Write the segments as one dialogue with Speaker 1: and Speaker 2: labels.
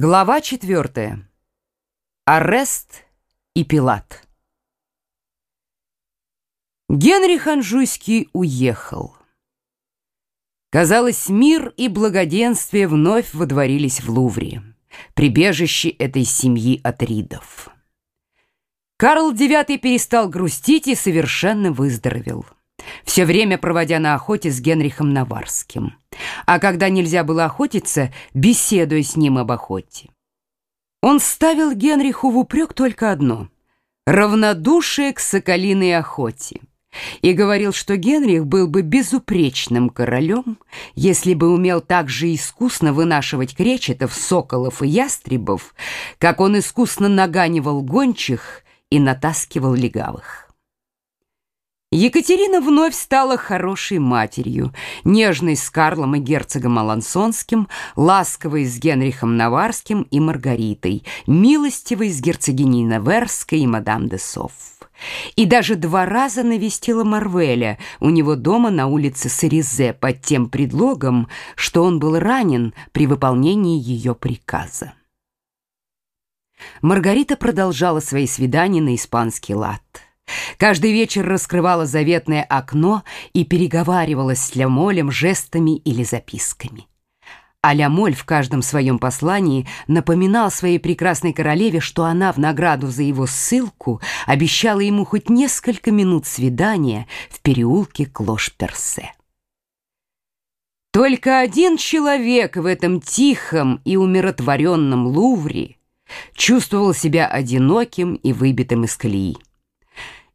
Speaker 1: Глава четвертая. Арест и Пилат. Генрих Анжуйский уехал. Казалось, мир и благоденствие вновь водворились в Лувре, прибежище этой семьи атридов. Карл IX перестал грустить и совершенно выздоровел все время проводя на охоте с Генрихом Наварским. А когда нельзя было охотиться, беседуя с ним об охоте. Он ставил Генриху в упрек только одно — равнодушие к соколиной охоте. И говорил, что Генрих был бы безупречным королем, если бы умел так же искусно вынашивать кречетов, соколов и ястребов, как он искусно наганивал гончих и натаскивал легавых. Екатерина вновь стала хорошей матерью, нежной с Карлом и герцогом Алансонским, ласковой с Генрихом Наварским и Маргаритой, милостивой с герцогиней Наверской и мадам де Софф. И даже два раза навестила Марвеля у него дома на улице Саризе под тем предлогом, что он был ранен при выполнении ее приказа. Маргарита продолжала свои свидания на испанский лад. Каждый вечер раскрывала заветное окно и переговаривалась с Лямолем жестами или записками. А Лямоль в каждом своем послании напоминал своей прекрасной королеве, что она в награду за его ссылку обещала ему хоть несколько минут свидания в переулке Клош-Персе. Только один человек в этом тихом и умиротворенном Лувре чувствовал себя одиноким и выбитым из колеи.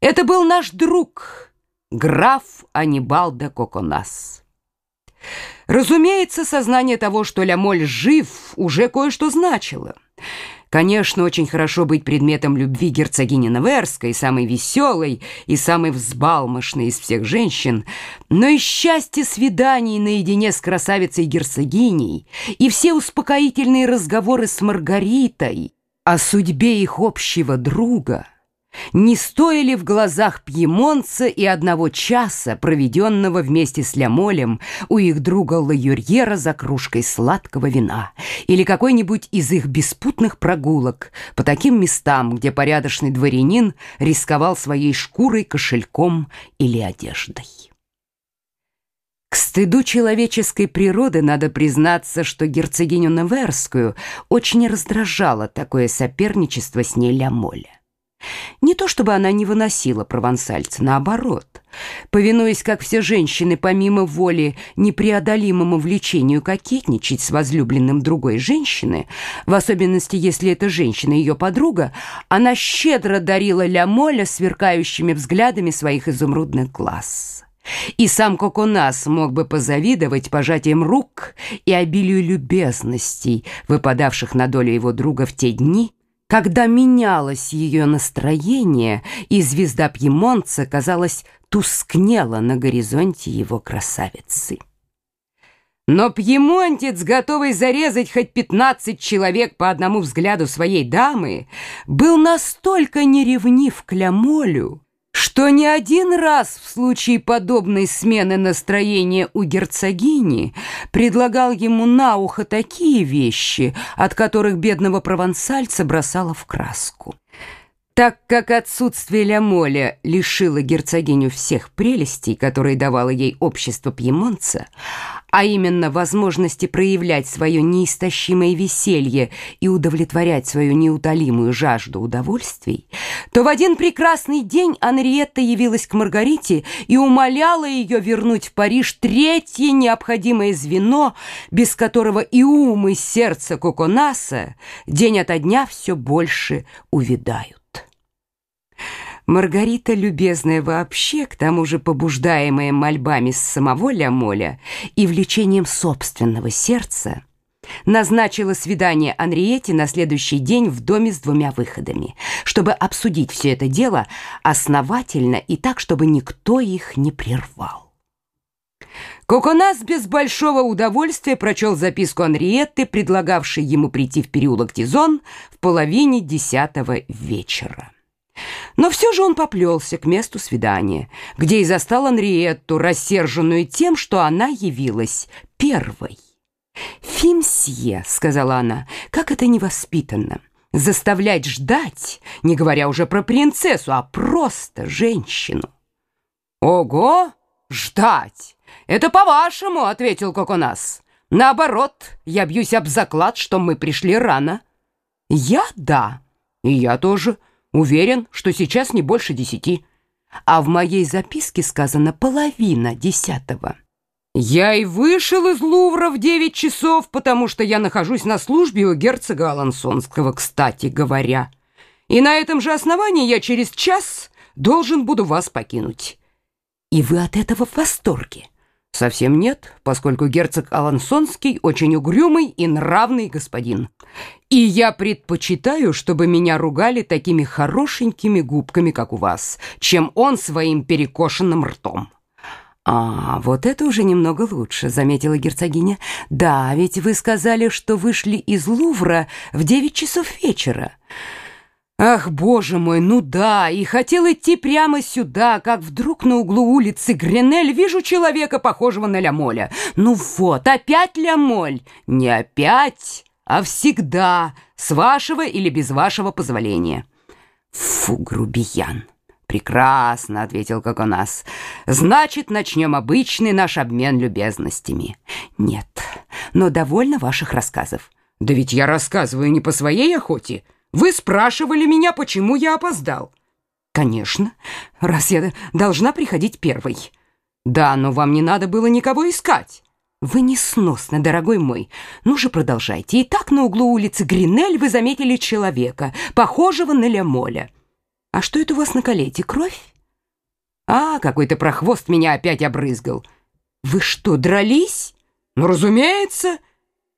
Speaker 1: Это был наш друг, граф Анибал де Коконас. Разумеется, сознание того, что Лямоль жив, уже кое-что значило. Конечно, очень хорошо быть предметом любви герцогини Наверской, самой веселой и самой взбалмошной из всех женщин, но и счастье свиданий наедине с красавицей-герцогиней, и все успокоительные разговоры с Маргаритой о судьбе их общего друга — не стоили в глазах пьемонца и одного часа, проведенного вместе с Лямолем у их друга Лаюрьера за кружкой сладкого вина или какой-нибудь из их беспутных прогулок по таким местам, где порядочный дворянин рисковал своей шкурой, кошельком или одеждой. К стыду человеческой природы надо признаться, что герцогиню Неверскую очень раздражало такое соперничество с ней Лямоля. Не то чтобы она не выносила провансальца, наоборот. Повинуясь, как все женщины, помимо воли, непреодолимому влечению кокетничать с возлюбленным другой женщины, в особенности, если эта женщина ее подруга, она щедро дарила Ля Моля сверкающими взглядами своих изумрудных глаз. И сам Коконас мог бы позавидовать пожатием рук и обилию любезностей, выпадавших на долю его друга в те дни, когда менялось ее настроение, и звезда Пьемонца, казалось, тускнела на горизонте его красавицы. Но пьемонтец, готовый зарезать хоть пятнадцать человек по одному взгляду своей дамы, был настолько неревнив к Лямолю, что не один раз в случае подобной смены настроения у герцогини предлагал ему на ухо такие вещи, от которых бедного провансальца бросало в краску. Так как отсутствие Лямоля лишило герцогиню всех прелестей, которые давало ей общество пьемонца, а именно возможности проявлять свое неистощимое веселье и удовлетворять свою неутолимую жажду удовольствий, то в один прекрасный день Анриетта явилась к Маргарите и умоляла ее вернуть в Париж третье необходимое звено, без которого и ум, и сердце Коконаса день ото дня все больше увядают. Маргарита, любезная вообще, к тому же побуждаемая мольбами с самого Лямоля и влечением собственного сердца, назначила свидание Анриете на следующий день в доме с двумя выходами, чтобы обсудить все это дело основательно и так, чтобы никто их не прервал. Коконас без большого удовольствия прочел записку Анриетты, предлагавшей ему прийти в переулок Тизон в половине десятого вечера. Но все же он поплелся к месту свидания, где и застал Анриетту, рассерженную тем, что она явилась первой. «Фимсье», — сказала она, — «как это невоспитанно! Заставлять ждать, не говоря уже про принцессу, а просто женщину!» «Ого! Ждать! Это по-вашему!» — ответил Коконас. «Наоборот, я бьюсь об заклад, что мы пришли рано». «Я — да, и я тоже уверен, что сейчас не больше десяти, а в моей записке сказано половина десятого». Я и вышел из Лувра в девять часов, потому что я нахожусь на службе у герцога Алансонского, кстати говоря. И на этом же основании я через час должен буду вас покинуть. И вы от этого в восторге? Совсем нет, поскольку герцог Алансонский очень угрюмый и нравный господин. И я предпочитаю, чтобы меня ругали такими хорошенькими губками, как у вас, чем он своим перекошенным ртом. «А, вот это уже немного лучше», — заметила герцогиня. «Да, ведь вы сказали, что вышли из Лувра в девять часов вечера». «Ах, боже мой, ну да, и хотел идти прямо сюда, как вдруг на углу улицы Гренель вижу человека, похожего на Лямоля. Ну вот, опять Лямоль. Не опять, а всегда, с вашего или без вашего позволения». «Фу, грубиян!» «Прекрасно», — ответил Коконас. «Значит, начнем обычный наш обмен любезностями». «Нет, но довольно ваших рассказов». «Да ведь я рассказываю не по своей охоте. Вы спрашивали меня, почему я опоздал». «Конечно, раз я должна приходить первой». «Да, но вам не надо было никого искать». «Вы несносны, дорогой мой. Ну же, продолжайте. Итак, на углу улицы Гринель вы заметили человека, похожего на Лямоля». «А что это у вас на колете? Кровь?» «А, какой-то прохвост меня опять обрызгал». «Вы что, дрались?» «Ну, разумеется.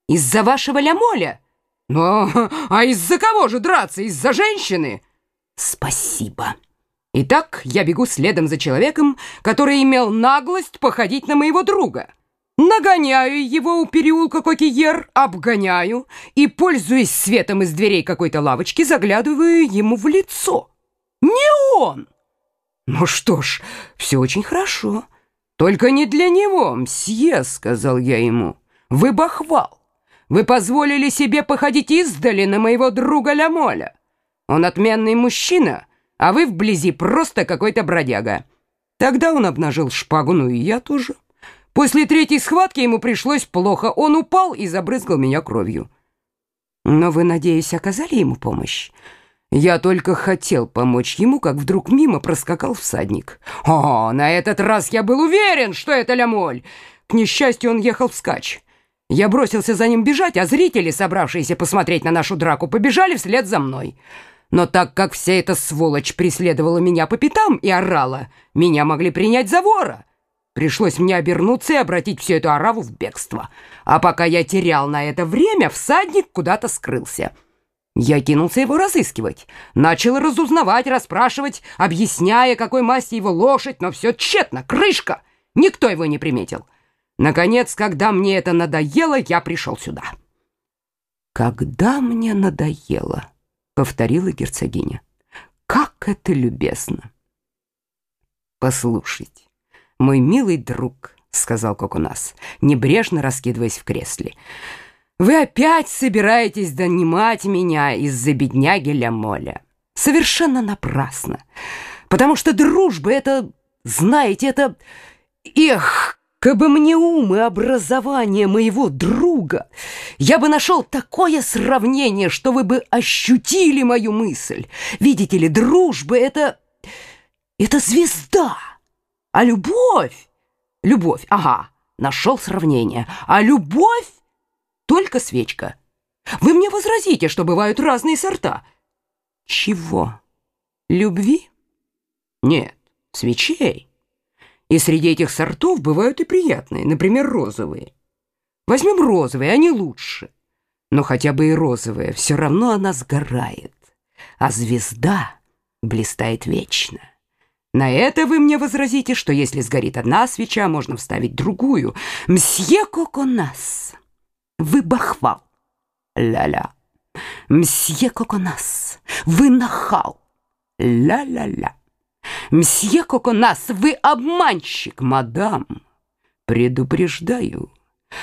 Speaker 1: Из-за вашего лямоля?» «Ну, а из-за кого же драться? Из-за женщины?» «Спасибо». Итак, я бегу следом за человеком, который имел наглость походить на моего друга. Нагоняю его у переулка Кокиер, обгоняю и, пользуясь светом из дверей какой-то лавочки, заглядываю ему в лицо. Не он! Ну что ж, все очень хорошо. Только не для него, мсье, сказал я ему. Вы бахвал. Вы позволили себе походить издали на моего друга Ламоля. Он отменный мужчина, а вы вблизи просто какой-то бродяга. Тогда он обнажил шпагу, ну и я тоже. После третьей схватки ему пришлось плохо. Он упал и забрызгал меня кровью. Но вы, надеюсь, оказали ему помощь? Я только хотел помочь ему, как вдруг мимо проскакал всадник. О, на этот раз я был уверен, что это Лямоль. К несчастью, он ехал вскачь. Я бросился за ним бежать, а зрители, собравшиеся посмотреть на нашу драку, побежали вслед за мной. Но так как вся эта сволочь преследовала меня по пятам и орала, меня могли принять за вора. Пришлось мне обернуться и обратить всю эту ораву в бегство. А пока я терял на это время, всадник куда-то скрылся. Я кинулся его разыскивать, начал разузнавать, расспрашивать, объясняя, какой масти его лошадь, но все тщетно, крышка, никто его не приметил. Наконец, когда мне это надоело, я пришел сюда. «Когда мне надоело», — повторила герцогиня, — «как это любезно». «Послушайте, мой милый друг», — сказал Кокунас, небрежно раскидываясь в кресле, — вы опять собираетесь донимать меня из-за бедняги Лямоля. Совершенно напрасно. Потому что дружба — это, знаете, это... Эх, как бы мне ум и образование моего друга, я бы нашел такое сравнение, что вы бы ощутили мою мысль. Видите ли, дружба — это... это звезда. А любовь... Любовь, ага, нашел сравнение. А любовь только свечка. Вы мне возразите, что бывают разные сорта. Чего? Любви? Нет, свечей. И среди этих сортов бывают и приятные, например, розовые. Возьмем розовые, они лучше. Но хотя бы и розовая, все равно она сгорает. А звезда блистает вечно. На это вы мне возразите, что если сгорит одна свеча, можно вставить другую. Мсье Коконас. Вы бахвал. Ля-ля. Мсье Коконас, вы нахал. Ля-ля-ля. Мсье Коконас, вы обманщик, мадам. Предупреждаю,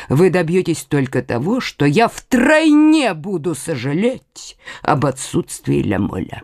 Speaker 1: вы добьетесь только того, что я втройне буду сожалеть об отсутствии Ламоля.